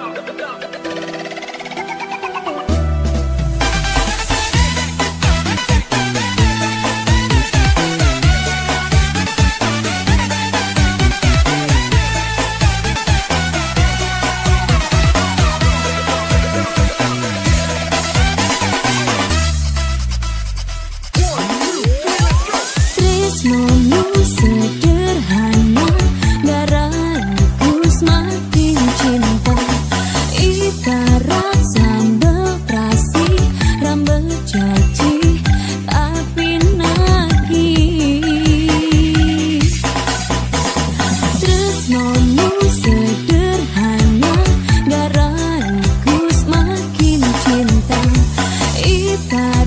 dumb, dumb, dumb. た